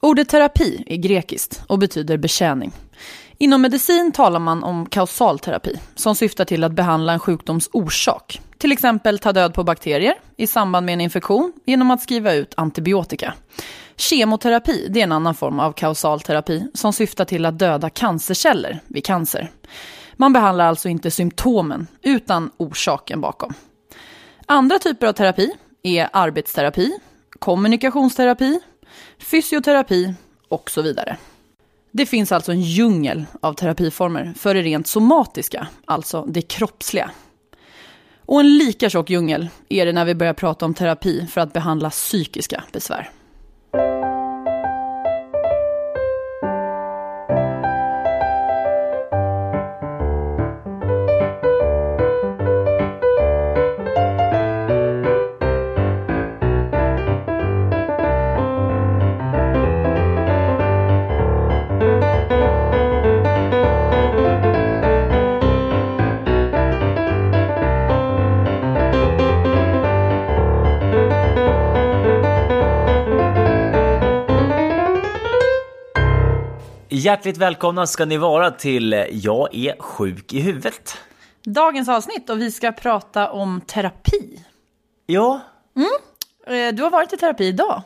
Ordet terapi är grekiskt och betyder betjäning. Inom medicin talar man om kausalterapi som syftar till att behandla en sjukdoms orsak. Till exempel ta död på bakterier i samband med en infektion genom att skriva ut antibiotika. Kemoterapi det är en annan form av kausalterapi som syftar till att döda cancerceller vid cancer. Man behandlar alltså inte symptomen utan orsaken bakom. Andra typer av terapi är arbetsterapi, kommunikationsterapi, fysioterapi och så vidare. Det finns alltså en djungel av terapiformer för det rent somatiska, alltså det kroppsliga. Och en lika tjock djungel är det när vi börjar prata om terapi för att behandla psykiska besvär. Hjärtligt välkomna ska ni vara till Jag är sjuk i huvudet. Dagens avsnitt och vi ska prata om terapi. Ja, Eh, Du har varit i terapi idag.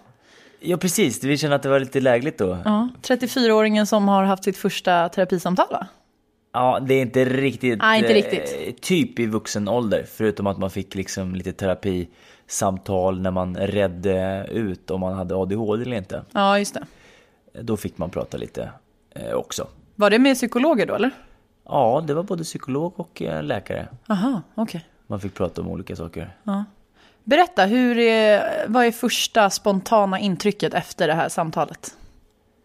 ja precis. Vi känner att det var lite lägligt då. Ja, 34-åringen som har haft sitt första terapisamtal va? Ja, det är inte riktigt, Nej, inte eh, riktigt. typ i vuxen ålder. Förutom att man fick liksom lite terapisamtal när man redde ut om man hade ADHD eller inte. Ja, just det. Då fick man prata lite eh, också. Var det med psykologer då eller? Ja, det var både psykolog och eh, läkare. Aha, okej. Man fick prata om olika saker. Berätta, hur är, vad är första spontana intrycket efter det här samtalet?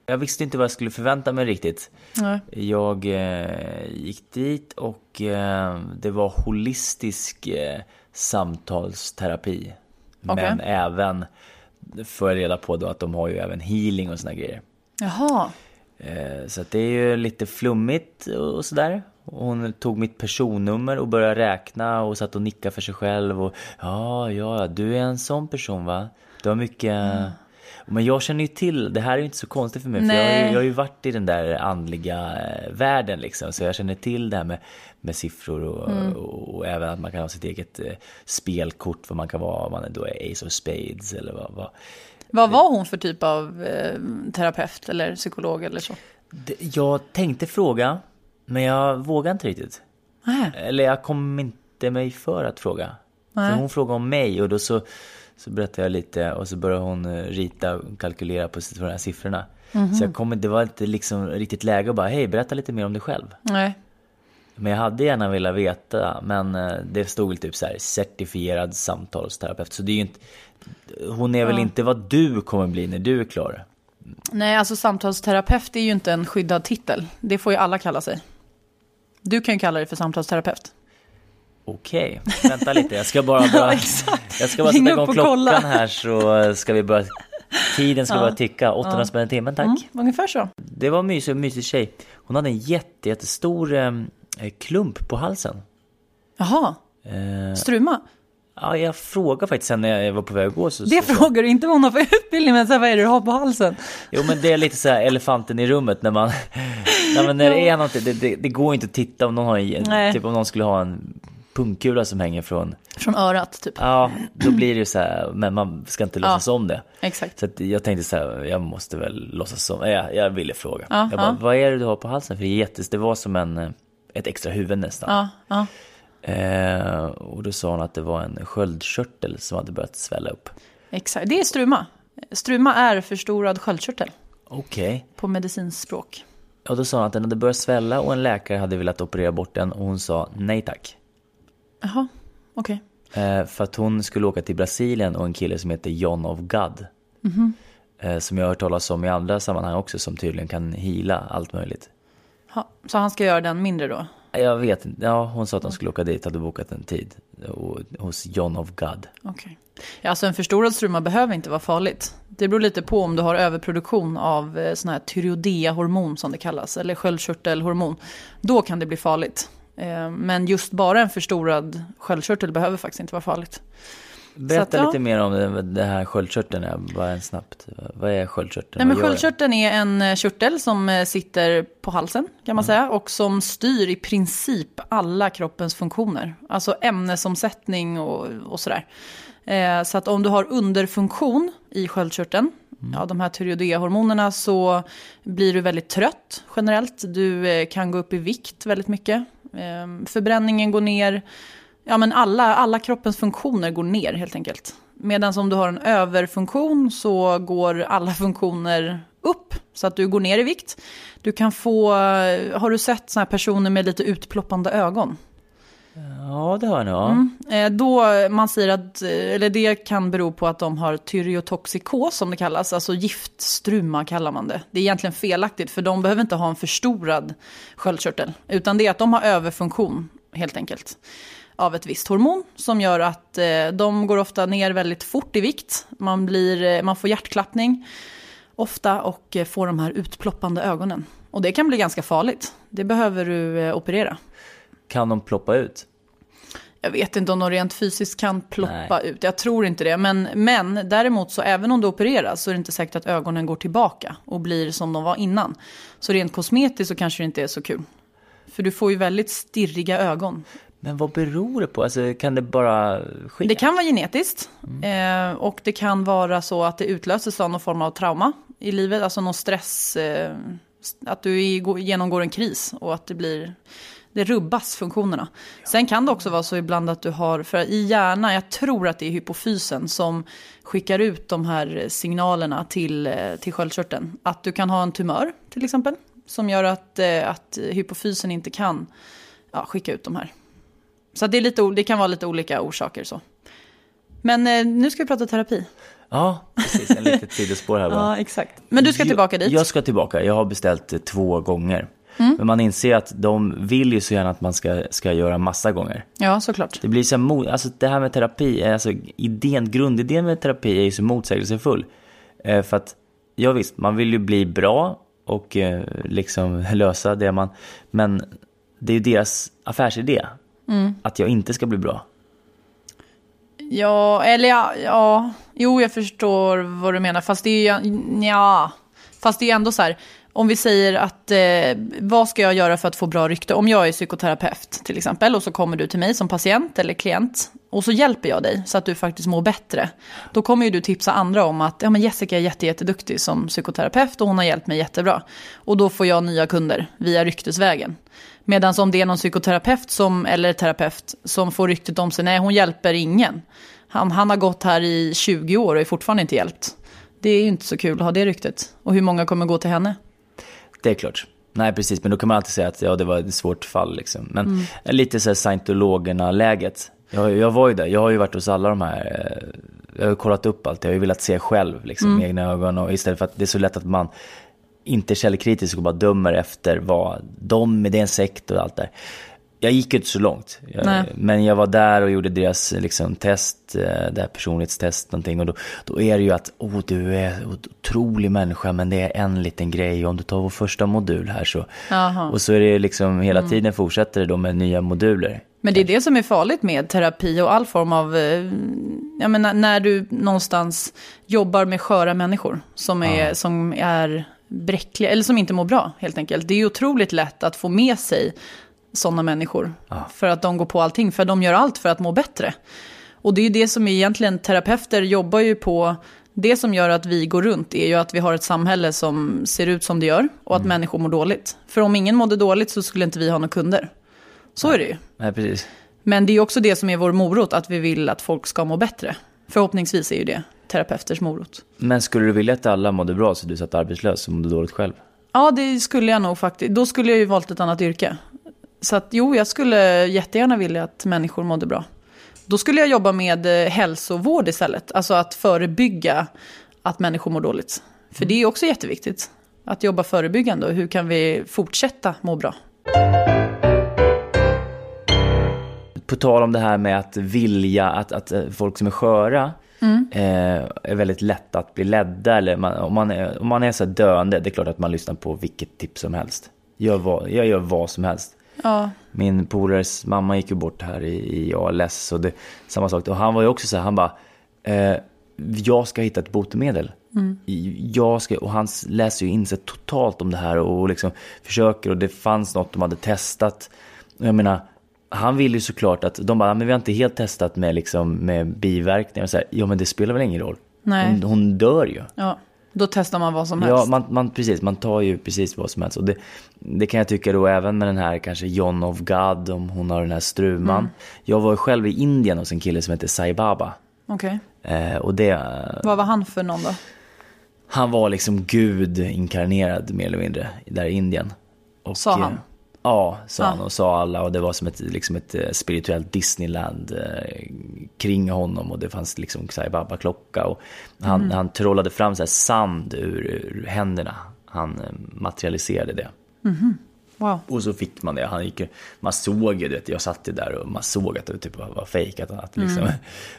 Jag visste inte vad jag skulle förvänta mig riktigt. Nej. Jag eh, gick dit och eh, det var holistisk eh, samtalsterapi. Okej. Men även, får jag reda på då att de har ju även healing och såna grejer. Jaha, Eh, så att det är ju lite flummigt och sådär. Hon tog mitt personnummer och började räkna och satt och nickade för sig själv. Och, ja, ja, du är en sån person va? Du har mycket... Men jag känner ju till, det här är ju inte så konstigt för mig. För jag, har ju, jag har ju varit i den där andliga eh, världen liksom. Så jag känner till det här med, med siffror och, och, och även att man kan ha sitt eget eh, spelkort. Vad man kan vara, om man då är Ace of Spades eller vad. vad. Vad var hon för typ av eh, terapeut eller psykolog eller så? Jag tänkte fråga, men jag vågade inte riktigt. Nej. Eller jag kom inte mig för att fråga. Nej. För hon frågade om mig och då så, så berättade jag lite och så började hon eh, rita och kalkylera på de här siffrorna. Mhm. Så jag kom, det var inte liksom riktigt läge att bara, hej berätta lite mer om dig själv. Nej. Men jag hade gärna velat veta, men eh, det stod väl typ så här certifierad samtalsterapeut. Så det är ju inte, hon är väl inte vad du kommer bli när du är klar. Nej, alltså samtalsterapeut är ju inte en skyddad titel. Det får ju alla kalla sig. Du kan ju kalla dig för samtalsterapeut. Okej, vänta lite. Jag ska bara, bara exakt. jag ska bara sätta igång klockan kolla. här så ska vi börja. Tiden ska börja ticka. 800 spänn i timmen, tack. Mm, ungefär så. Det var en mysig, mysig tjej. Hon hade en jätte, jättestor eh, klump på halsen. Jaha, Eh, struma. Ja, jag frågade faktiskt sen när jag var på väg att gå. Så, Det så, frågar du inte vad hon har för utbildning, men här, vad är det du har på halsen? Jo men det är lite så här elefanten i rummet när man... nej, när det är någonting, det, det, det går inte att titta om någon har en, Nej. typ om någon skulle ha en pungkula som hänger från... Från örat, typ. Ja, då blir det ju så här, men man ska inte låtsas om det. Exakt. Så jag tänkte så här, jag måste väl låtsas som, jag, jag ville fråga. Ja, jag bara, ja. vad är det du har på halsen? För det, är jättes, det var som en, eh, ett extra huvud nästan. Ja, ja. Eh, och då sa hon att det var en sköldkörtel som hade börjat svälla upp. Exakt. Det är struma. Struma är förstorad sköldkörtel Okej. på medicinspråk. Och då sa hon att den hade börjat svälla och en läkare hade velat operera bort den och hon sa nej tack. Jaha, okej. Eh, för att hon skulle åka till Brasilien och en kille som heter John of God. Eh, som jag har hört talas om i andra sammanhang också som tydligen kan hila allt möjligt. Ha, Så han ska göra den mindre då? Jag vet inte, ja hon sa att de skulle åka dit, hade bokat en tid och, hos John of God. Okay. Ja, alltså en förstorad struma behöver inte vara farligt. Det beror lite på om du har överproduktion av eh, sån här tyreoidea-hormon som det kallas, eller sköldkörtelhormon. Då kan det bli farligt. Eh, men just bara en förstorad sköldkörtel behöver faktiskt inte vara farligt. Berätta att, ja. lite mer om det, här sköldkörteln, ja, bara en snabbt. Vad är sköldkörteln? Nej, men sköldkörteln är en eh, körtel som eh, sitter på halsen kan man säga och som styr i princip alla kroppens funktioner. Alltså ämnesomsättning och, och sådär. Eh, så att om du har underfunktion i sköldkörteln, ja, de här tyreoidehormonerna, så blir du väldigt trött generellt. Du eh, kan gå upp i vikt väldigt mycket. Eh, förbränningen går ner. Ja, men alla, alla kroppens funktioner går ner helt enkelt. Medan om du har en överfunktion så går alla funktioner upp så att du går ner i vikt. Du kan få, har du sett såna här personer med lite utploppande ögon? Ja, det har jag nog. Mm. Eh, Då man säger att, eh, eller det kan bero på att de har tyreotoxikos som det kallas, alltså giftstruma kallar man det. Det är egentligen felaktigt för de behöver inte ha en förstorad sköldkörtel, utan det är att de har överfunktion helt enkelt av ett visst hormon som gör att eh, de går ofta ner väldigt fort i vikt. Man, blir, eh, man får hjärtklappning ofta och eh, får de här utploppande ögonen. Och det kan bli ganska farligt. Det behöver du operera. Kan de ploppa ut? Jag vet inte om de rent fysiskt kan ploppa Nej. ut. Jag tror inte det. Men, men däremot så även om du opereras så är det inte säkert att ögonen går tillbaka och blir som de var innan. Så rent kosmetiskt så kanske det inte är så kul. För du får ju väldigt stirriga ögon. Men vad beror det på? Alltså, kan det bara ske? Det kan vara genetiskt. Eh, och det kan vara så att det utlöses av någon form av trauma i livet. Alltså någon stress. Eh, att du genomgår en kris och att det blir... Det rubbas funktionerna. Sen kan det också vara så ibland att du har, för i hjärnan, jag tror att det är hypofysen som skickar ut de här signalerna till, eh, till sköldkörteln. Att du kan ha en tumör till exempel, som gör att, att hypofysen inte kan ja, skicka ut de här. Så det, är lite, det kan vara lite olika orsaker så. Men eh, nu ska vi prata terapi. Ja, precis. En litet sidospår här bara. Ja, exakt. Men du ska tillbaka dit. Jag ska tillbaka. Jag har beställt eh, två gånger. Mm. Men man inser att de vill ju så gärna att man ska, ska göra massa gånger. Ja, såklart. Det blir så här, mo- alltså det här med terapi, alltså idén, grundidén med terapi är ju så motsägelsefull. Eh, för att, ja visst, man vill ju bli bra och eh, liksom lösa det man, men det är ju deras affärsidé. Mm. Att jag inte ska bli bra. Ja, eller ja, ja, jo jag förstår vad du menar. Fast det är ju, ja, fast det är ju ändå så här. Om vi säger att, eh, vad ska jag göra för att få bra rykte? Om jag är psykoterapeut till exempel och så kommer du till mig som patient eller klient och så hjälper jag dig så att du faktiskt mår bättre. Då kommer ju du tipsa andra om att ja, men Jessica är jätte, jätteduktig som psykoterapeut och hon har hjälpt mig jättebra. Och då får jag nya kunder via ryktesvägen. Medan om det är någon psykoterapeut som, eller terapeut som får ryktet om sig, nej hon hjälper ingen. Han, han har gått här i 20 år och är fortfarande inte hjälpt. Det är ju inte så kul att ha det ryktet. Och hur många kommer gå till henne? Det är klart. Nej, precis. Men då kan man alltid säga att ja, det var ett svårt fall. Liksom. Men Mm. lite så här scientologerna-läget. Jag, jag var ju där. Jag har ju varit hos alla de här. eh, Jag har ju kollat upp allt. Jag har ju velat se själv liksom, Mm. med egna ögon. Och istället för att det är så lätt att man inte källkritisk och bara dömer efter vad de, det är en sekt och allt där. Jag gick inte så långt. Jag, men jag var där och gjorde deras liksom, test, eh, det här personlighetstest någonting. Och då, då är det ju att, oh du är en otrolig människa men det är en liten grej. Om du tar vår första modul här så. Jaha. Och så är det liksom hela Mm. tiden fortsätter det då med nya moduler. Men det är det som är farligt med terapi och all form av, eh, jag menar när du någonstans jobbar med sköra människor som är, som är bräckliga, eller som inte mår bra helt enkelt. Det är otroligt lätt att få med sig sådana människor. För att de går på allting, för de gör allt för att må bättre. Och det är ju det som egentligen terapeuter jobbar ju på. Det som gör att vi går runt är ju att vi har ett samhälle som ser ut som det gör och att människor mår dåligt. För om ingen mådde dåligt så skulle inte vi ha några kunder. Så är det ju. Nej, precis. Men det är också det som är vår morot, att vi vill att folk ska må bättre. Förhoppningsvis är ju det terapeuters morot. Men skulle du vilja att alla mådde bra så du satt arbetslös och mådde dåligt själv? Ja, det skulle jag nog faktiskt. Då skulle jag ju valt ett annat yrke. Så att jo, jag skulle jättegärna vilja att människor mådde bra. Då skulle jag jobba med eh, hälsovård istället. Alltså att förebygga att människor mår dåligt. För det är också jätteviktigt. Att jobba förebyggande och hur kan vi fortsätta må bra? På tal om det här med att vilja, att, att eh, folk som är sköra eh, är väldigt lätta att bli ledda. Eller man, om, man är, om man är så döende, det är klart att man lyssnar på vilket tips som helst. Gör vad, jag gör vad som helst. Ja, Min polares mamma gick ju bort här i, i ALS och det, samma sak. Och han var ju också så här, han bara, eh, jag ska hitta ett botemedel. Jag ska, och han läser ju in sig totalt om det här och liksom försöker och det fanns något de hade testat. Jag menar, han vill ju såklart att, de bara, men vi har inte helt testat med, liksom, med biverkningar. Och så här, ja men det spelar väl ingen roll. Nej. Hon, hon dör ju. Ja, då testar man vad som Ja, helst. man, man, precis, man tar ju precis vad som helst. Och det, det kan jag tycka då även med den här kanske John of God, om hon har den här struman. Mm. Jag var ju själv i Indien hos en kille som heter Sai Baba. Okej. Eh, och det, eh, Vad var han för någon då? han var liksom gud inkarnerad mer eller mindre där i Indien. Och, Sa han? Ja, sa han och sa alla och det var som ett, liksom ett eh, spirituellt Disneyland eh, kring honom och det fanns liksom Sai Baba-klocka och han, Mm. han trollade fram så sand ur, ur händerna. Han eh, materialiserade det. Wow. Och så fick man det. Han gick, man såg ju, jag satt ju där och man såg att det typ var, var fejk. Att, att liksom, Mm.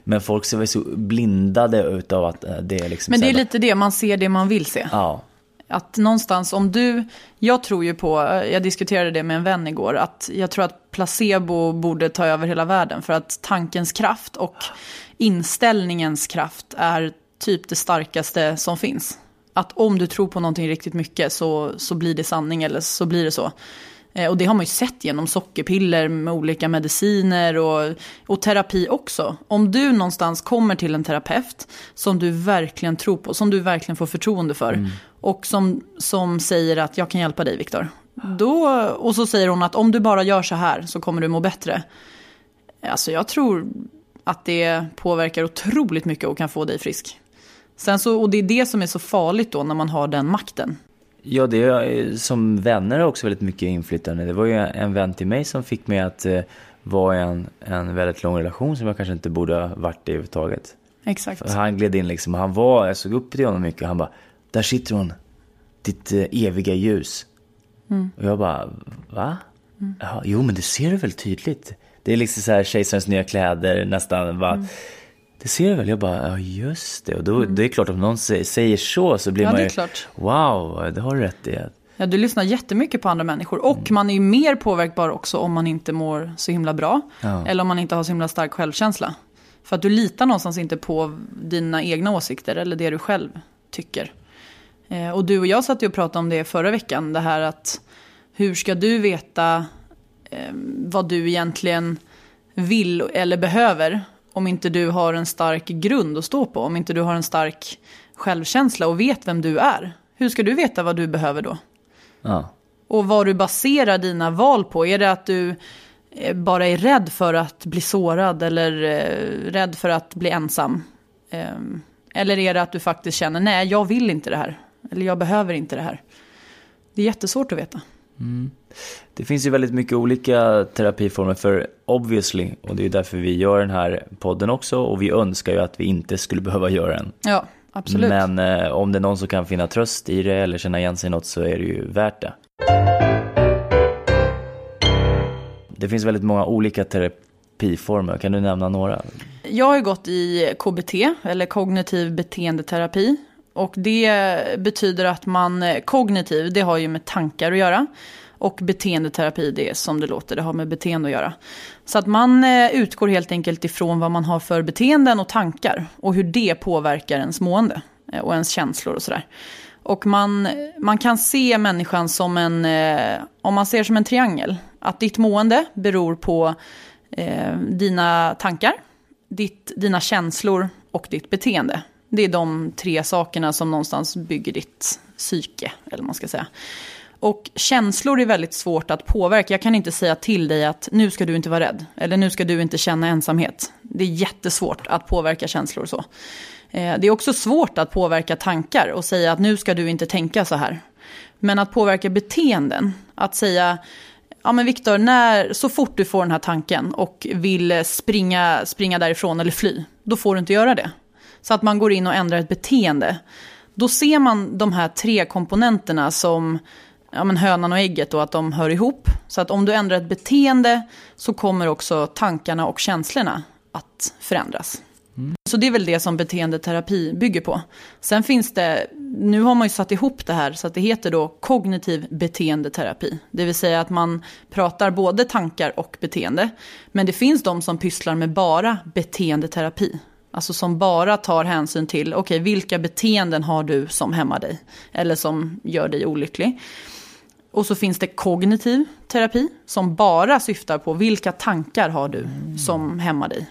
Men folk var så blindade utav att eh, det är liksom Men det är här- lite det, man ser det man vill se. Ja, att någonstans om du, jag tror ju på, jag diskuterade det med en vän igår, att jag tror att placebo borde ta över hela världen. För att tankens kraft och inställningens kraft är typ det starkaste som finns. Att om du tror på någonting riktigt mycket så, så blir det sanning eller så blir det så. Eh, Och det har man ju sett genom sockerpiller med olika mediciner och, och terapi också. Om du någonstans kommer till en terapeut som du verkligen tror på, som du verkligen får förtroende för och som, som säger att jag kan hjälpa dig Viktor. Då, och så säger hon att om du bara gör så här så kommer du må bättre. Alltså jag tror att det påverkar otroligt mycket och kan få dig frisk. Sen så, och det är det som är så farligt då när man har den makten. Ja, det är som vänner har också väldigt mycket inflytande. Det var ju en vän till mig som fick mig att eh, vara i en, en väldigt lång relation som jag kanske inte borde ha varit i överhuvudtaget. Exakt. För Han gled in liksom, han var, jag såg upp till honom mycket och han bara, där sitter hon, ditt eh, eviga ljus. Och jag bara, va? Ja, jo men det ser du väl tydligt. Det är liksom så här kejsarens nya kläder nästan. Bara, Det ser du väl? Jag bara, ja just det. Och då, det är klart om någon sä- säger så så blir Ja, man det ju, är klart. wow, det har du rätt i. Ja, du lyssnar jättemycket på andra människor. Mm. Och man är ju mer påverkbar också om man inte mår så himla bra. Ja. Eller om man inte har så himla stark självkänsla. För att du litar någonstans inte på dina egna åsikter eller det du själv tycker. Eh, och du och jag satt ju och pratade om det förra veckan. Det här att hur ska du veta eh, vad du egentligen vill eller behöver om inte du har en stark grund att stå på. Om inte du har en stark självkänsla och vet vem du är. Hur ska du veta vad du behöver då? Ja. Och vad du baserar dina val på. Är det att du eh, bara är rädd för att bli sårad eller eh, rädd för att bli ensam? Ehm, Eller är det att du faktiskt känner nej, jag vill inte det här. Eller jag behöver inte det här. Det är jättesvårt att veta. Det finns ju väldigt mycket olika terapiformer för obviously, och det är därför vi gör den här podden också, och vi önskar ju att vi inte skulle behöva göra den. Ja, absolut. Men eh, om det är någon som kan finna tröst i det eller känna igen sig i något så är det ju värt det. Det finns väldigt många olika terapiformer, kan du nämna några? Jag har ju gått i KBT, eller kognitiv beteendeterapi. Och det betyder att man, eh, kognitiv, det har ju med tankar att göra. Och beteendeterapi, det är som det låter, det har med beteende att göra. Så att man eh, utgår helt enkelt ifrån vad man har för beteenden och tankar. Och hur det påverkar ens mående eh, och ens känslor och sådär. Och man, man kan se människan som en, eh, om man ser som en triangel. Att ditt mående beror på eh, dina tankar, ditt, dina känslor och ditt beteende. Det är de tre sakerna som någonstans bygger ditt psyke, eller man ska säga. Och känslor är väldigt svårt att påverka. Jag kan inte säga till dig att nu ska du inte vara rädd. Eller nu ska du inte känna ensamhet. Det är jättesvårt att påverka känslor så. Eh, det är också svårt att påverka tankar och säga att nu ska du inte tänka så här. Men att påverka beteenden, att säga Ja men Viktor, när, så fort du får den här tanken och vill springa, springa därifrån eller fly, då får du inte göra det. Så att man går in och ändrar ett beteende. Då ser man de här tre komponenterna som ja, men hönan och ägget och att de hör ihop. Så att om du ändrar ett beteende så kommer också tankarna och känslorna att förändras. Så det är väl det som beteendeterapi bygger på. Sen finns det, nu har man ju satt ihop det här så att det heter då kognitiv beteendeterapi. Det vill säga att man pratar både tankar och beteende. Men det finns de som pysslar med bara beteendeterapi. Alltså som bara tar hänsyn till, okej, okay, vilka beteenden har du som hämmar dig? Eller som gör dig olycklig. Och så finns det kognitiv terapi som bara syftar på vilka tankar har du som hämmar dig.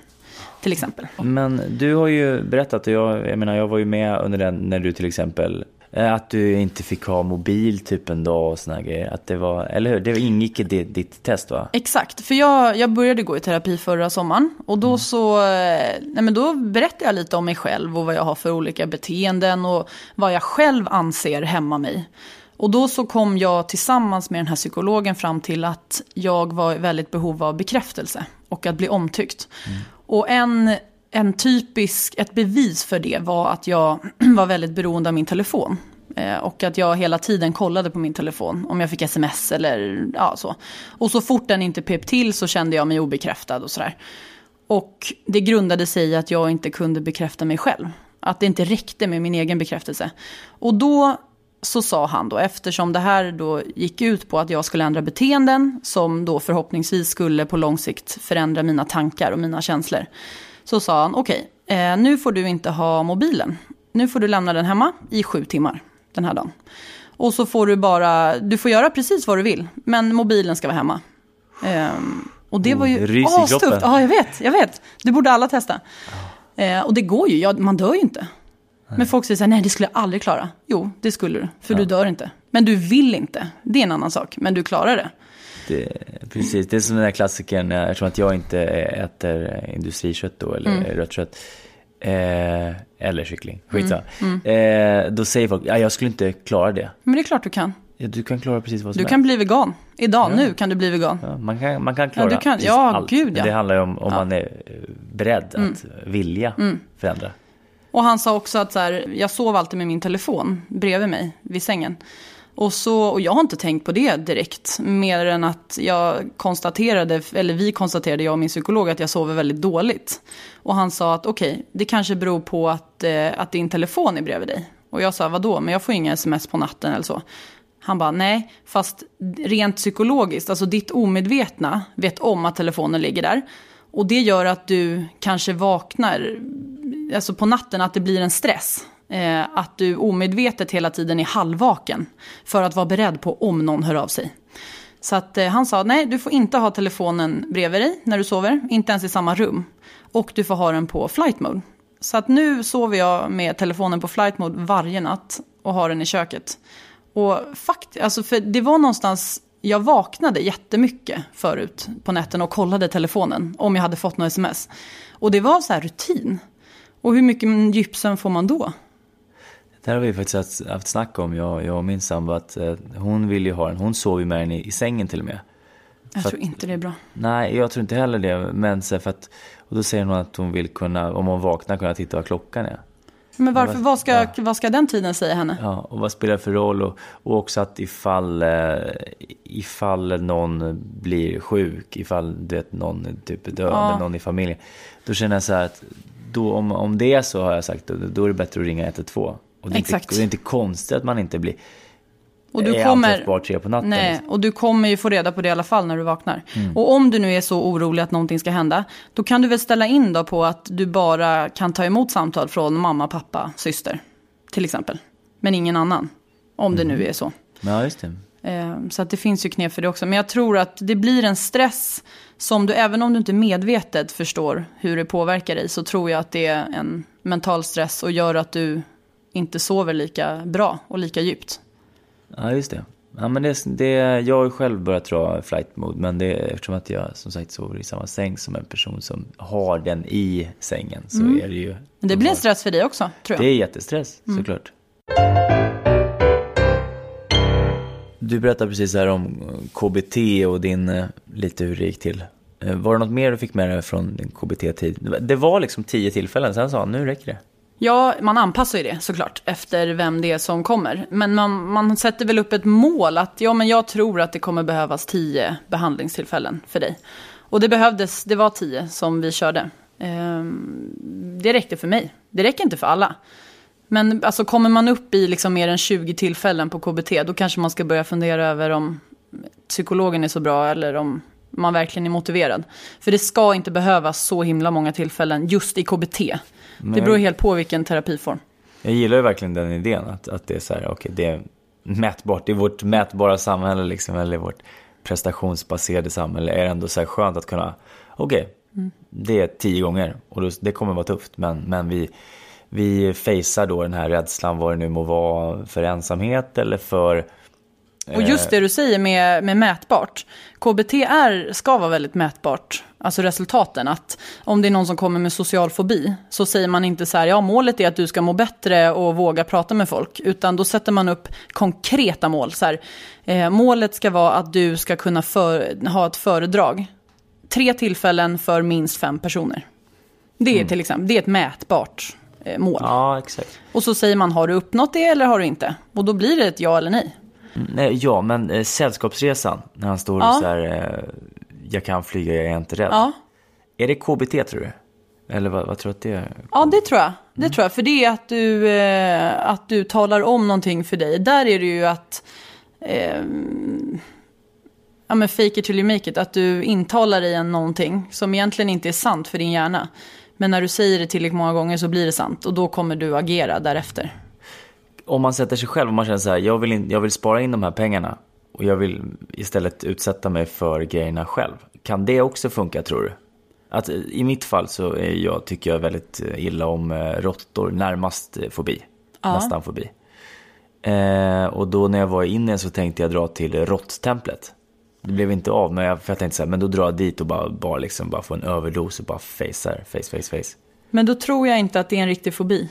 Till exempel. Men du har ju berättat, och jag, jag menar jag var ju med under den när du till exempel eh, att du inte fick ha mobil typ en dag och såna grejer. Att det var, eller hur? Det ingick i ditt, ditt test va? Exakt, för jag, jag började gå i terapi förra sommaren. Och då mm. så, eh, nej men då berättade jag lite om mig själv och vad jag har för olika beteenden och vad jag själv anser hämmar mig. Och då så kom jag tillsammans med den här psykologen fram till att jag var i väldigt behov av bekräftelse och att bli omtyckt. Mm. Och en, en typisk, ett bevis för det var att jag var väldigt beroende av min telefon. Eh, och att jag hela tiden kollade på min telefon om jag fick sms eller ja, så. Och så fort den inte pep till så kände jag mig obekräftad och sådär. Och det grundade sig i att jag inte kunde bekräfta mig själv. Att det inte räckte med min egen bekräftelse. Och då så sa han då, eftersom det här då gick ut på att jag skulle ändra beteenden som då förhoppningsvis skulle på lång sikt förändra mina tankar och mina känslor. Så sa han, okej, okay, eh, nu får du inte ha mobilen. Nu får du lämna den hemma i sju timmar den här dagen. Och så får du bara, du får göra precis vad du vill, men mobilen ska vara hemma. Eh, och det var ju oh, astufft. Ja, jag vet, jag vet. Det borde alla testa. Eh, och det går ju, ja, man dör ju inte. Men folk säger så här, nej det skulle jag aldrig klara. Jo, det skulle du, för ja. du dör inte. Men du vill inte, det är en annan sak, men du klarar det. det precis, det är som den där klassikern, eftersom att jag inte äter industrikött då, eller mm. rött kött. Eh, eller kyckling, skitsamma. Mm. Mm. Eh, då säger folk, ja, jag skulle inte klara det. Men det är klart du kan. Ja, du kan klara precis vad som Du kan bli vegan. Idag, ja. nu kan du bli vegan. Ja, man, kan, man kan klara ja, du kan. ja, allt. Gud, ja. Det handlar ju om om man är beredd mm. att vilja mm. förändra. Och han sa också att så här, jag sov alltid med min telefon bredvid mig vid sängen. Och, så, och jag har inte tänkt på det direkt, mer än att jag konstaterade, eller vi konstaterade, jag och min psykolog, att jag sover väldigt dåligt. Och han sa att okej, okay, det kanske beror på att, eh, att din telefon är bredvid dig. Och jag sa, vadå, men jag får inga sms på natten eller så. Han bara, nej, fast rent psykologiskt, alltså ditt omedvetna vet om att telefonen ligger där. Och det gör att du kanske vaknar alltså på natten, att det blir en stress. Eh, att du omedvetet hela tiden är halvvaken för att vara beredd på om någon hör av sig. Så att eh, han sa, nej du får inte ha telefonen bredvid dig när du sover, inte ens i samma rum. Och du får ha den på flight mode. Så att nu sover jag med telefonen på flight mode varje natt och har den i köket. Och faktiskt, alltså för det var någonstans, jag vaknade jättemycket förut på nätterna och kollade telefonen om jag hade fått något sms. Och det var så här rutin. Och hur mycket djupsömn får man då? Det har vi faktiskt haft snack om, jag, jag och min sambo, att eh, hon vill ju ha den. Hon sover ju med den i, i sängen till och med. Jag för tror att, inte det är bra. Nej, jag tror inte heller det. Men så för att, och då säger hon att hon vill kunna, om hon vaknar, kunna titta vad klockan är. Men varför, vad, ska, ja. vad ska den tiden säga henne? Ja, och vad spelar det för roll? Och, och också att ifall, eh, ifall någon blir sjuk, ifall du vet, någon typ död, ja. någon i familjen. Då känner jag så här att då, om, om det är så har jag sagt, då, är det bättre att ringa 112. Och det Exakt. Inte, det är inte konstigt att man inte blir och du kommer, tre på natten. Nej, liksom. och du kommer ju få reda på det i alla fall när du vaknar. Mm. Och om du nu är så orolig att någonting ska hända, då kan du väl ställa in då på att du bara kan ta emot samtal från mamma, pappa, syster. Till exempel. Men ingen annan. Om mm. det nu är så. Ja, just det. Ehm, så att det finns ju knep för det också. Men jag tror att det blir en stress som du, även om du inte medvetet förstår hur det påverkar dig, så tror jag att det är en mental stress och gör att du inte sover lika bra och lika djupt. Ja, just det. Ja, men det, det, jag har själv börjat dra flight mode, men det, eftersom att jag som sagt sover i samma säng som en person som har den i sängen så mm. är det ju... Men det blir en stress för dig också, tror jag. Det är jättestress, mm. såklart. Du berättade precis här om eh, KBT och din, eh, lite hur det gick till. Eh, var det något mer du fick med dig från din KBT-tid? Det var liksom tio tillfällen, sen sa han nu räcker det. Ja, man anpassar ju det såklart efter vem det är som kommer. Men man, man sätter väl upp ett mål att ja, men jag tror att det kommer behövas tio behandlingstillfällen för dig. Och det behövdes, det var tio som vi körde. Ehm, det räckte för mig. Det räcker inte för alla. Men alltså kommer man upp i liksom mer än 20 tillfällen på KBT, då kanske man ska börja fundera över om psykologen är så bra eller om man verkligen är motiverad. För det ska inte behövas så himla många tillfällen just i KBT. Det beror helt på vilken terapiform. Jag gillar ju verkligen den idén, att, att det är så här, okay, det är mätbart, det är vårt mätbara samhälle liksom, eller vårt prestationsbaserade samhälle, är ändå så här skönt att kunna, okej, okay, mm. det är tio gånger och det kommer vara tufft, men, men vi, vi facear då den här rädslan, vad det nu må vara, för ensamhet eller för och just det du säger med, med mätbart. KBT är, ska vara väldigt mätbart, alltså resultaten. Att om det är någon som kommer med social fobi så säger man inte så här, ja målet är att du ska må bättre och våga prata med folk. Utan då sätter man upp konkreta mål. Så här, eh, målet ska vara att du ska kunna för, ha ett föredrag. Tre tillfällen för minst fem personer. Det är mm. till exempel, det är ett mätbart eh, mål. Ja, exakt. Och så säger man, har du uppnått det eller har du inte? Och då blir det ett ja eller nej. Nej, ja, men eh, Sällskapsresan, när han står ja. så här, eh, jag kan flyga, jag är inte rädd. Ja. Är det KBT tror du? Eller vad, vad tror du att det är? Ja, det tror jag. Det mm. tror jag. För det är att du, eh, att du talar om någonting för dig. Där är det ju att... Eh, ja, men fake it till you make it. Att du intalar dig en någonting som egentligen inte är sant för din hjärna. Men när du säger det tillräckligt många gånger så blir det sant. Och då kommer du agera därefter om man sätter sig själv och man känner så här, jag vill, in, jag vill spara in de här pengarna och jag vill istället utsätta mig för grejerna själv. Kan det också funka tror du? Att I mitt fall så är jag, tycker jag väldigt illa om eh, råttor, närmast eh, fobi. Ja. Nästan fobi. Eh, och då när jag var inne så tänkte jag dra till råtttemplet. Det blev inte av, men jag, för jag tänkte så här, men då drar jag dit och bara, bara, liksom, bara få en överdos och bara facear, face, face, face. Men då tror jag inte att det är en riktig fobi.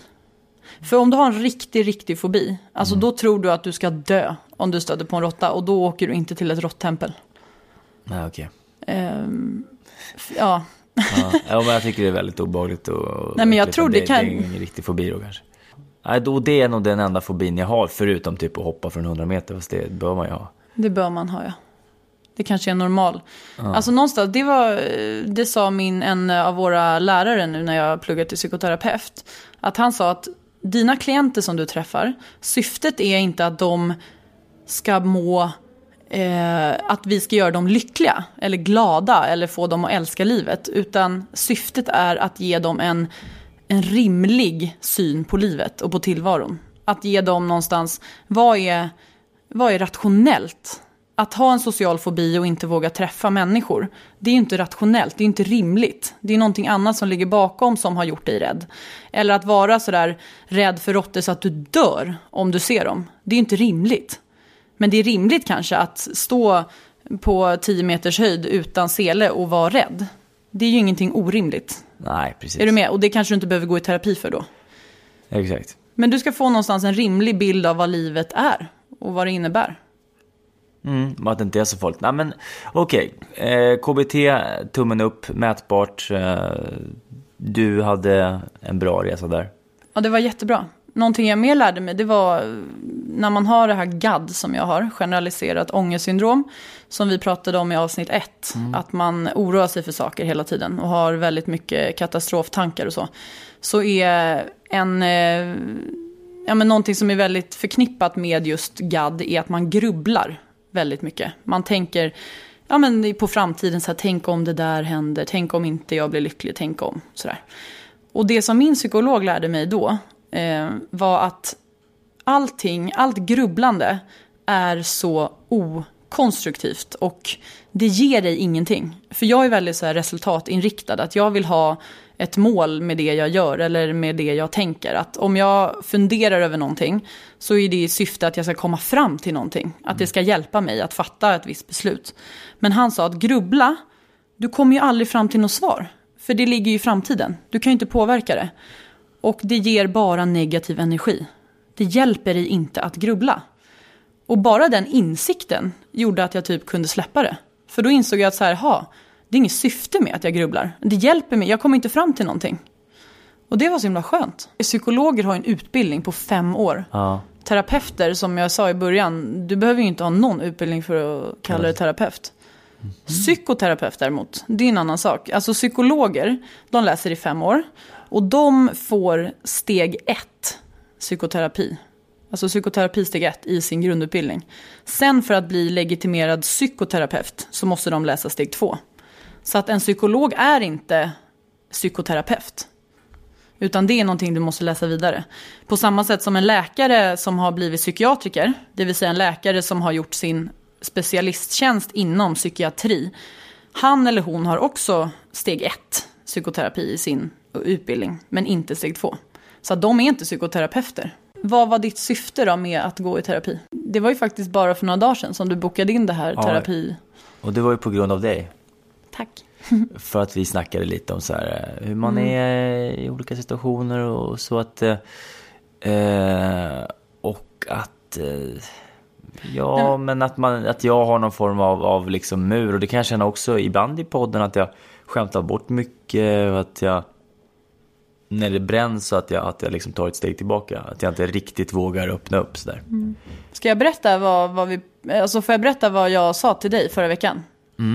För om du har en riktig, riktig fobi, alltså mm. då tror du att du ska dö om du stöter på en råtta och då åker du inte till ett råttempel. Nej, okej. Okay. Ehm, ja. ja. men jag tycker det är väldigt obehagligt. Och, Nej, men jag tror det, det kan... Det är ingen riktig fobi då kanske. Nej, då, det är nog den enda fobin jag har, förutom typ att hoppa från 100 meter, fast det bör man ju ha. Det bör man ha, ja. Det kanske är normal. Ja. Alltså någonstans, det, var, det sa min, en av våra lärare nu när jag pluggade till psykoterapeut. Att han sa att dina klienter som du träffar, syftet är inte att de ska må, eh, att vi ska göra dem lyckliga eller glada eller få dem att älska livet. Utan syftet är att ge dem en, en rimlig syn på livet och på tillvaron. Att ge dem någonstans, vad är, vad är rationellt? Att ha en social fobi och inte våga träffa människor, det är ju inte rationellt, det är inte rimligt. Det är någonting annat som ligger bakom som har gjort dig rädd. Eller att vara sådär rädd för råttor så att du dör om du ser dem. Det är inte rimligt. Men det är rimligt kanske att stå på 10 meters höjd utan sele och vara rädd. Det är ju ingenting orimligt. Nej, precis. Är du med? Och det kanske du inte behöver gå i terapi för då. Exakt. Men du ska få någonstans en rimlig bild av vad livet är och vad det innebär. Mm, att det inte är så farligt. Nej men okej, okay. eh, KBT, tummen upp, mätbart. Eh, du hade en bra resa där. Ja, det var jättebra. Någonting jag mer lärde mig, det var när man har det här GAD som jag har, generaliserat ångestsyndrom, som vi pratade om i avsnitt ett. Mm. Att man oroar sig för saker hela tiden och har väldigt mycket katastroftankar och så. Så är en... Eh, ja, men någonting som är väldigt förknippat med just GAD är att man grubblar väldigt mycket. Man tänker ja, men på framtiden, så här, tänk om det där händer, tänk om inte jag blir lycklig, tänk om. Sådär. Och det som min psykolog lärde mig då eh, var att allting, allt grubblande är så o okonstruktivt och det ger dig ingenting. För jag är väldigt så här, resultatinriktad, att jag vill ha ett mål med det jag gör eller med det jag tänker. Att om jag funderar över någonting så är det i syfte att jag ska komma fram till någonting. Att det ska hjälpa mig att fatta ett visst beslut. Men han sa att grubbla, du kommer ju aldrig fram till något svar. För det ligger ju i framtiden. Du kan ju inte påverka det. Och det ger bara negativ energi. Det hjälper dig inte att grubbla. Och bara den insikten gjorde att jag typ kunde släppa det. För då insåg jag att så här, ha, det är inget syfte med att jag grubblar. Det hjälper mig, jag kommer inte fram till någonting. Och det var så himla skönt. Psykologer har en utbildning på fem år. Ja. Terapeuter, som jag sa i början, du behöver ju inte ha någon utbildning för att kalla dig terapeut. Mm. Psykoterapeut däremot, det är en annan sak. Alltså psykologer, de läser i fem år. Och de får steg ett psykoterapi. Alltså psykoterapi steg ett i sin grundutbildning. Sen för att bli legitimerad psykoterapeut så måste de läsa steg två. Så att en psykolog är inte psykoterapeut. Utan det är någonting du måste läsa vidare. På samma sätt som en läkare som har blivit psykiatriker, det vill säga en läkare som har gjort sin specialisttjänst inom psykiatri. Han eller hon har också steg ett psykoterapi i sin utbildning, men inte steg två. Så att de är inte psykoterapeuter. Vad var ditt syfte då med att gå i terapi? Det var ju faktiskt bara för några dagar sedan som du bokade in det här Ja. terapi... Och det var ju på grund av dig. Tack. För att vi snackade lite om så här, eh, hur man Mm. är i olika situationer och så att... eh, Eh, och att... Eh, ja, Ja. men att, man, att jag har någon form av, av liksom mur. Och det kan jag känna också ibland i podden att jag skämtar bort mycket och att jag... När det bränns så att jag, att jag liksom tar ett steg tillbaka. Att jag inte riktigt vågar öppna upp sådär. Ska jag berätta vad, vad vi... Alltså får jag berätta vad jag sa till dig förra veckan?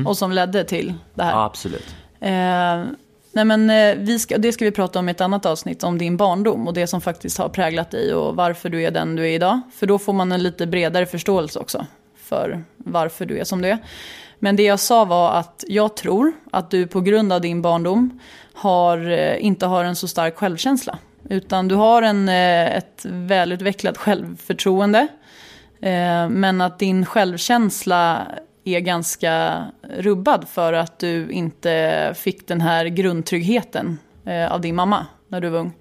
Och som ledde till det här? Ja, absolut. Eh, nej men eh, vi ska, det ska vi prata om i ett annat avsnitt om din barndom och det som faktiskt har präglat dig och varför du är den du är idag. För då får man en lite bredare förståelse också för varför du är som du är. Men det jag sa var att jag tror att du på grund av din barndom har, eh, inte har en så stark självkänsla. Utan du har en, eh, ett välutvecklat självförtroende. Eh, men att din självkänsla är ganska rubbad för att du inte fick den här grundtryggheten av din mamma när du var ung.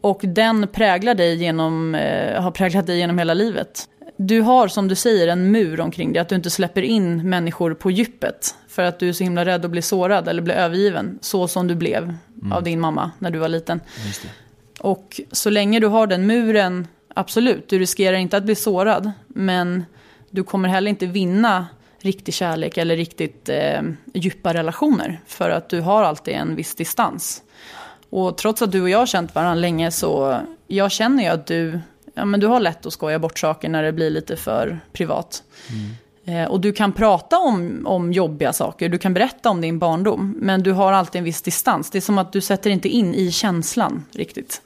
Och den präglar dig genom, har präglat dig genom hela livet. Du har som du säger en mur omkring dig, att du inte släpper in människor på djupet. För att du är så himla rädd att bli sårad eller bli övergiven. Så som du blev av din mamma när du var liten. Och så länge du har den muren, absolut, du riskerar inte att bli sårad. Men du kommer heller inte vinna riktig kärlek eller riktigt eh, djupa relationer. För att du har alltid en viss distans. Och trots att du och jag har känt varandra länge så jag känner ju att du, ja, men du har lätt att skoja bort saker när det blir lite för privat. Eh, och du kan prata om, om jobbiga saker, du kan berätta om din barndom. Men du har alltid en viss distans. Det är som att du sätter inte in i känslan riktigt.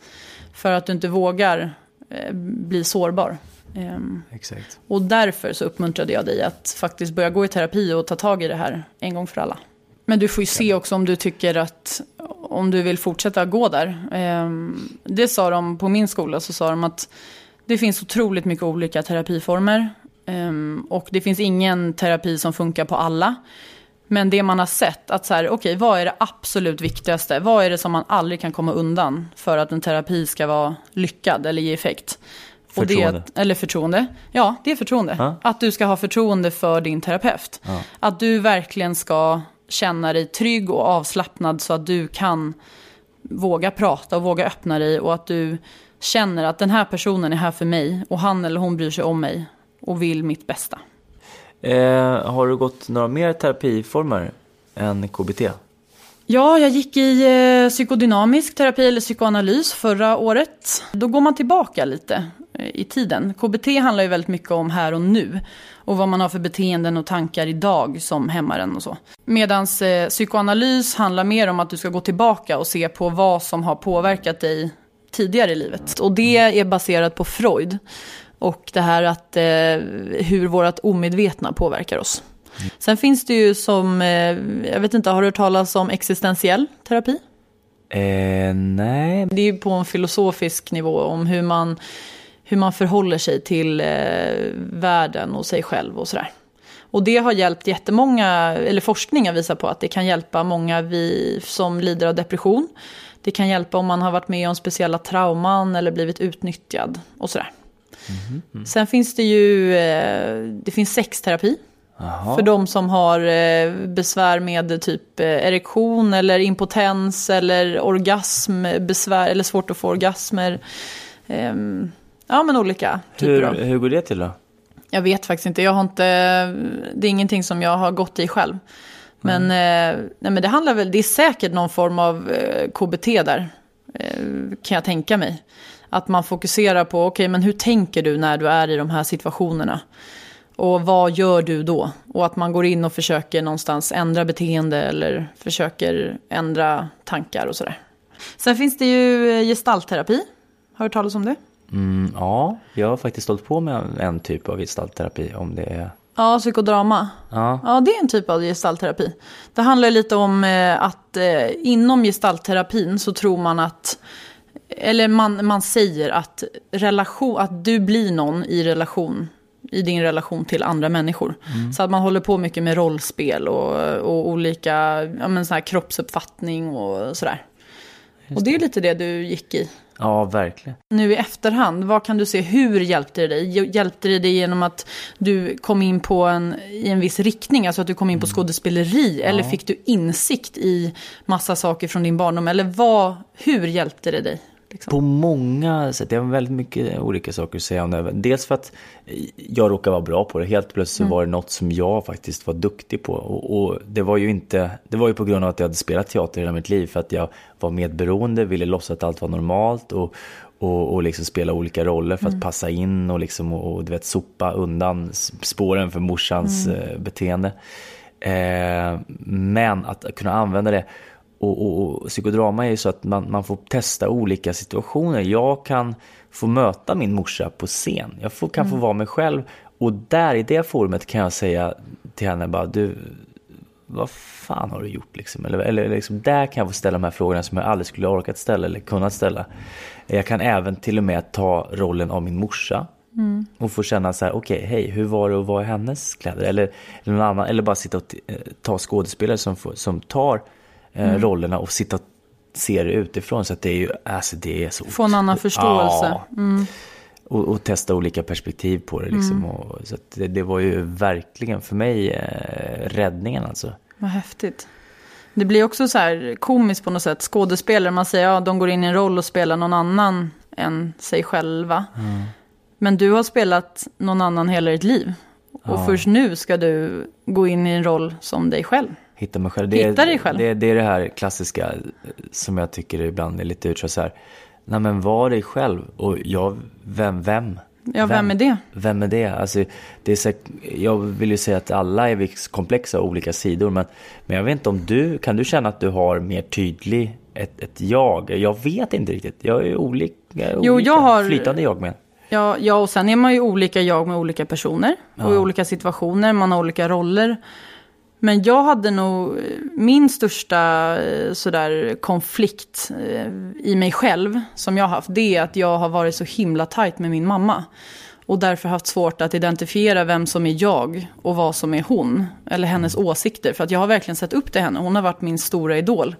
För att du inte vågar eh, bli sårbar. Ehm, Exakt. och därför så uppmuntrade jag dig att faktiskt börja gå i terapi och ta tag i det här en gång för alla. Men du får ju se också om du tycker att, om du vill fortsätta gå där. Ehm, Det sa de på min skola, så sa de att det finns otroligt mycket olika terapiformer. Ehm, Och det finns ingen terapi som funkar på alla. Men det man har sett, att så här, okej, vad är det absolut viktigaste? Vad är det som man aldrig kan komma undan för att en terapi ska vara lyckad eller ge effekt? Och det, Förtroende. eller förtroende. Ja, det är förtroende. Ja. Att du ska ha förtroende för din terapeut. Ja. Att du verkligen ska känna dig trygg och avslappnad så att du kan våga prata och våga öppna dig och att du känner att den här personen är här för mig och han eller hon bryr sig om mig och vill mitt bästa. Eh, har du gått några mer terapiformer än KBT? Ja, jag gick i eh, psykodynamisk terapi eller psykoanalys förra året. Då går man tillbaka lite eh, i tiden. KBT handlar ju väldigt mycket om här och nu. Och vad man har för beteenden och tankar idag som hämmar en och så. Medan eh, psykoanalys handlar mer om att du ska gå tillbaka och se på vad som har påverkat dig tidigare i livet. Och det är baserat på Freud. Och det här att eh, hur vårt omedvetna påverkar oss. Sen finns det ju som, eh, jag vet inte, har du hört talas om existentiell terapi? Eh, nej. Det är ju på en filosofisk nivå om hur man, hur man förhåller sig till eh, världen och sig själv och sådär. Och det har hjälpt jättemånga, eller forskningen visar på att det kan hjälpa många vi, som lider av depression. Det kan hjälpa om man har varit med om speciella trauman eller blivit utnyttjad och sådär. Sen finns det ju, eh, det finns sexterapi. Jaha. För de som har eh, besvär med typ eh, erektion eller impotens eller orgasmbesvär eller svårt att få orgasmer. Ehm, ja men olika typer Hur, av. hur går det till då? Jag vet faktiskt inte, jag har inte, det är ingenting som jag har gått i själv. Men, eh, nej, men det handlar väl, det är säkert någon form av eh, KBT där, eh, kan jag tänka mig. Att man fokuserar på, okej men hur tänker du när du är i de här situationerna? Och vad gör du då? Och att man går in och försöker någonstans ändra beteende eller försöker ändra tankar och sådär. Sen finns det ju eh, gestaltterapi. Har du hört talas om det? Mm, ja, jag har faktiskt hållit på med en typ av gestaltterapi om det är... Ja, psykodrama. Ja. Ja, det är en typ av gestaltterapi. Det handlar lite om eh, att eh, inom gestaltterapin så tror man att, eller man, man säger att, relation, att du blir någon i relation i din relation till andra människor. Så att man håller på mycket med rollspel och, och olika ja, men så här kroppsuppfattning och sådär. Och det är lite det du gick i. Ja, verkligen. Nu i efterhand, vad kan du se, hur hjälpte det dig? Hjälpte det dig genom att du kom in på en, i en viss riktning, alltså att du kom in på skådespeleri? Eller fick du insikt i massa saker från din barndom? Eller vad, hur hjälpte det dig? Liksom? På många sätt. Jag har väldigt mycket olika saker att säga om det. Dels för att jag råkade vara bra på det. Helt plötsligt var det något som jag faktiskt var duktig på. Och, och, det var ju inte, det var ju på grund av att jag hade spelat teater hela mitt liv. För att jag var medberoende, ville låtsas att allt var normalt. Och, och, och liksom spela olika roller för att passa in och, liksom, och, och du vet, sopa undan spåren för morsans eh, beteende. Eh, men att kunna använda det och, och, och psykodrama är ju så att man, man får testa olika situationer. Jag kan få möta min morsa på scen. Jag får, kan få vara mig själv. Och där i det forumet kan jag säga till henne bara, du, vad fan har du gjort liksom? Eller, eller liksom, där kan jag få ställa de här frågorna som jag aldrig skulle orkat ställa eller kunnat ställa. Jag kan även till och med ta rollen av min morsa. Och få känna så här, okej, okay, hej, hur var det att vara i hennes kläder? Eller, eller någon annan, eller bara sitta och t- ta skådespelare som, får, som tar eh, rollerna och sitta och se det utifrån. Så att det är ju, alltså det är så... Få en annan förståelse. Ja. Och, och, testa olika perspektiv på det liksom. Och, så det, det, var ju verkligen för mig eh, räddningen alltså. Vad häftigt. Det blir också så här komiskt på något sätt. Skådespelare, man säger att ja, de går in i en roll och spelar någon annan än sig själva. Men du har spelat någon annan hela ditt liv. Och först nu ska du gå in i en roll som dig själv. Hitta mig själv. Det Hitta dig själv. Det, det är det här klassiska eh, som jag tycker ibland är lite uttryckt så här. Nej men var dig själv. Och jag, vem, vem? Ja, vem är det? Vem är det? Alltså, det är så, jag vill ju säga att alla är komplexa och olika sidor. Men, men jag vet inte om du, kan du känna att du har mer tydlig ett, ett jag? Jag vet inte riktigt. Jag är olika. Jag är Jo, olika. jag har- Flytande jag med. Ja, ja, och sen är man ju olika jag med olika personer. Och i olika situationer, man har olika roller. Men jag hade nog, min största eh, sådär konflikt eh, i mig själv som jag har haft, det är att jag har varit så himla tajt med min mamma. Och därför haft svårt att identifiera vem som är jag och vad som är hon. Eller hennes åsikter. För att jag har verkligen sett upp till henne. Hon har varit min stora idol.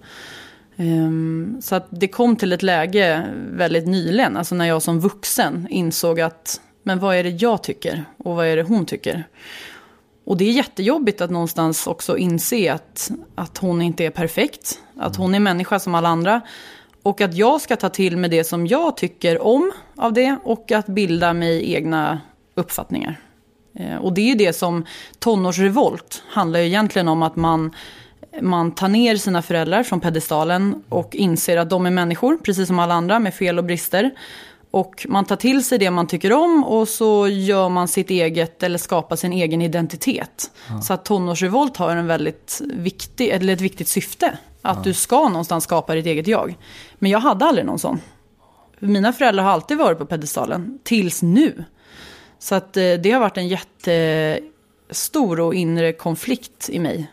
Ehm, så att det kom till ett läge väldigt nyligen, alltså när jag som vuxen insåg att men vad är det jag tycker och vad är det hon tycker? Och det är jättejobbigt att någonstans också inse att, att hon inte är perfekt, att hon är människa som alla andra. Och att jag ska ta till mig det som jag tycker om av det och att bilda mig egna uppfattningar. Eh, och det är ju det som tonårsrevolt handlar ju egentligen om att man, man tar ner sina föräldrar från pedestalen och inser att de är människor, precis som alla andra, med fel och brister. Och man tar till sig det man tycker om och så gör man sitt eget eller skapar sin egen identitet. Så att tonårsrevolt har en väldigt viktig, eller ett viktigt syfte. Att du ska någonstans skapa ditt eget jag. Men jag hade aldrig någon sån. Mina föräldrar har alltid varit på pedestalen, tills nu. Så att eh, det har varit en jättestor och inre konflikt i mig.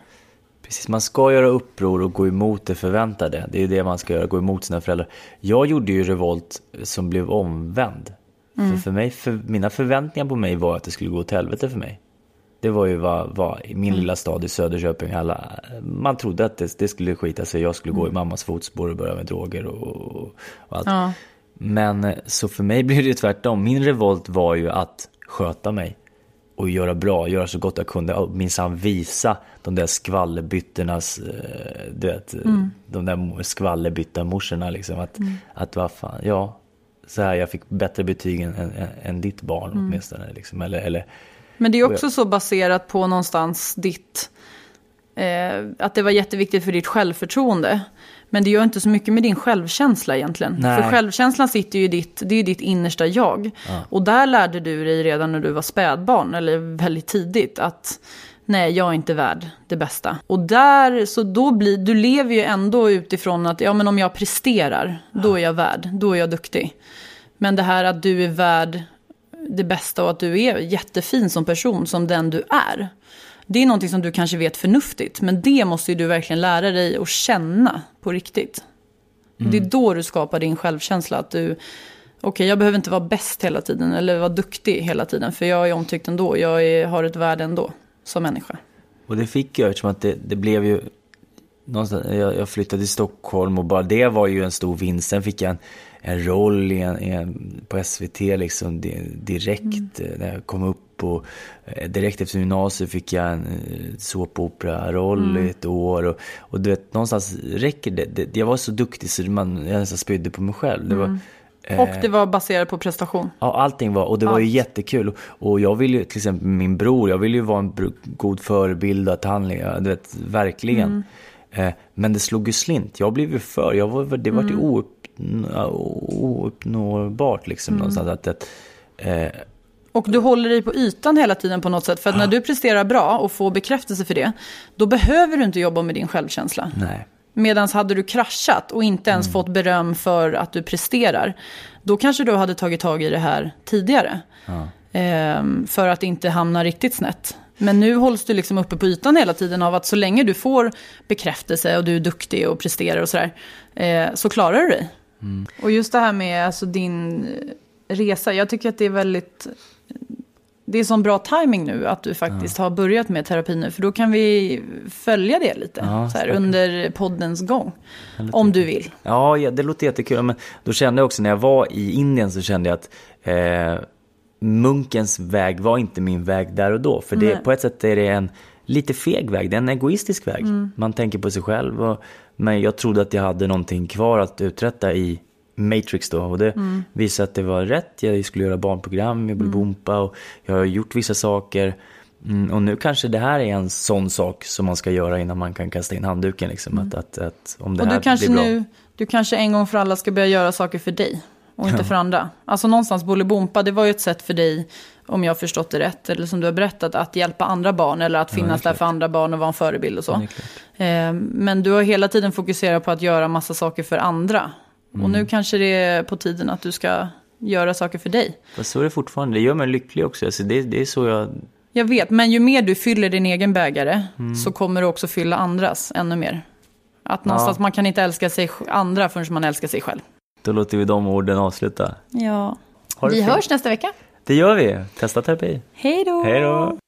Precis, man ska göra uppror och gå emot det förväntade. Det är det man ska göra, gå emot sina föräldrar. Jag gjorde ju revolt som blev omvänd. För, för mig, för, mina förväntningar på mig var att det skulle gå åt helvete för mig. Det var ju vad, vad i min lilla stad i Söderköping, alla, man trodde att det, det skulle skita sig. Jag skulle gå i mammas fotspår och börja med droger och, och allt. Ja. Men eh, så för mig blev det tvärtom. Min revolt var ju att sköta mig och göra bra, göra så gott jag kunde och minsann visa de där skvallerbyttornas, eh, du vet, de där skvallerbyttarmorsorna liksom. Att, att vad fan, ja, så här, jag fick bättre betyg än, än, än ditt barn åtminstone liksom, eller, eller Men det är också så baserat på någonstans ditt... Eh, att det var jätteviktigt för ditt självförtroende. Men det gör inte så mycket med din självkänsla egentligen. Nej. För självkänslan sitter ju i ditt, det är ditt innersta jag. Och där lärde du dig redan när du var spädbarn, eller väldigt tidigt, att nej, jag är inte värd det bästa. Och där, så då blir, du lever ju ändå utifrån att, ja men om jag presterar, då är jag värd, då är jag duktig. Men det här att du är värd det bästa och att du är jättefin som person, som den du är. Det är någonting som du kanske vet förnuftigt, men det måste ju du verkligen lära dig att känna på riktigt. Mm. Det är då du skapar din självkänsla, att du, okej okay, jag behöver inte vara bäst hela tiden eller vara duktig hela tiden, för jag är omtyckt ändå, jag är, har ett värde ändå som människa. Och det fick jag eftersom att det, det blev ju, någonstans, jag, jag flyttade till Stockholm och bara det var ju en stor vinst. Sen fick jag en, en roll i en, en, på SVT liksom direkt mm. Eh, när jag kom upp. Och eh, direkt efter gymnasiet fick jag en eh, såpopera-roll mm. i ett år. Och, och du vet, någonstans räcker det. det jag var så duktig så man, jag nästan spydde på mig själv. Det var, mm. Och det var baserat på prestation? Ja, allting var. Och det Allt. var ju jättekul. Och jag vill ju, till exempel min bror, jag vill ju vara en god förebild. Att han, du vet, verkligen. Mm. Men det slog ju slint. Jag blev ju för, jag var, det var mm. oupp, ouppnåbart liksom mm. någonstans. Att, att, eh, och du håller dig på ytan hela tiden på något sätt. För att när du presterar bra och får bekräftelse för det, då behöver du inte jobba med din självkänsla. Nej. Medan hade du kraschat och inte ens mm. fått beröm för att du presterar, då kanske du hade tagit tag i det här tidigare. Ja. Ehm, för att inte hamna riktigt snett. Men nu hålls du liksom uppe på ytan hela tiden av att så länge du får bekräftelse och du är duktig och presterar och sådär, eh, så klarar du dig. Mm. Och just det här med alltså, din resa, jag tycker att det är väldigt... Det är sån bra timing nu att du faktiskt ja. har börjat med terapi nu. För då kan vi följa det lite ja, så här, under poddens gång. Om du vill. Ja, det låter jättekul. Men då kände jag också när jag var i Indien så kände jag att eh, munkens väg var inte min väg där och då. För det, på ett sätt är det en lite feg väg, det är en egoistisk väg. Mm. Man tänker på sig själv. Och, men jag trodde att jag hade någonting kvar att uträtta i Matrix då. Och det mm. visade att det var rätt. Jag skulle göra barnprogram, jag blev mm. och jag har gjort vissa saker. Mm, och nu kanske det här är en sån sak som man ska göra innan man kan kasta in handduken. Liksom, mm. att, att, att, om det och här du kanske blir bra. nu, du kanske en gång för alla ska börja göra saker för dig och inte ja. för andra. Alltså någonstans Bolibompa, det var ju ett sätt för dig, om jag har förstått det rätt, eller som du har berättat, att hjälpa andra barn eller att finnas ja, där för andra barn och vara en förebild och så. Ja, eh, men du har hela tiden fokuserat på att göra massa saker för andra. Mm. Och nu kanske det är på tiden att du ska göra saker för dig. Fast så är det fortfarande, det gör mig lycklig också. Alltså det, det är så jag... Jag vet, men ju mer du fyller din egen bägare mm. så kommer du också fylla andras ännu mer. Att någonstans, man kan inte älska sig andra förrän man älskar sig själv. Då låter vi de orden avsluta. Ja. Vi fint. hörs nästa vecka. Det gör vi. Testa terapi. Hej då. Hej då.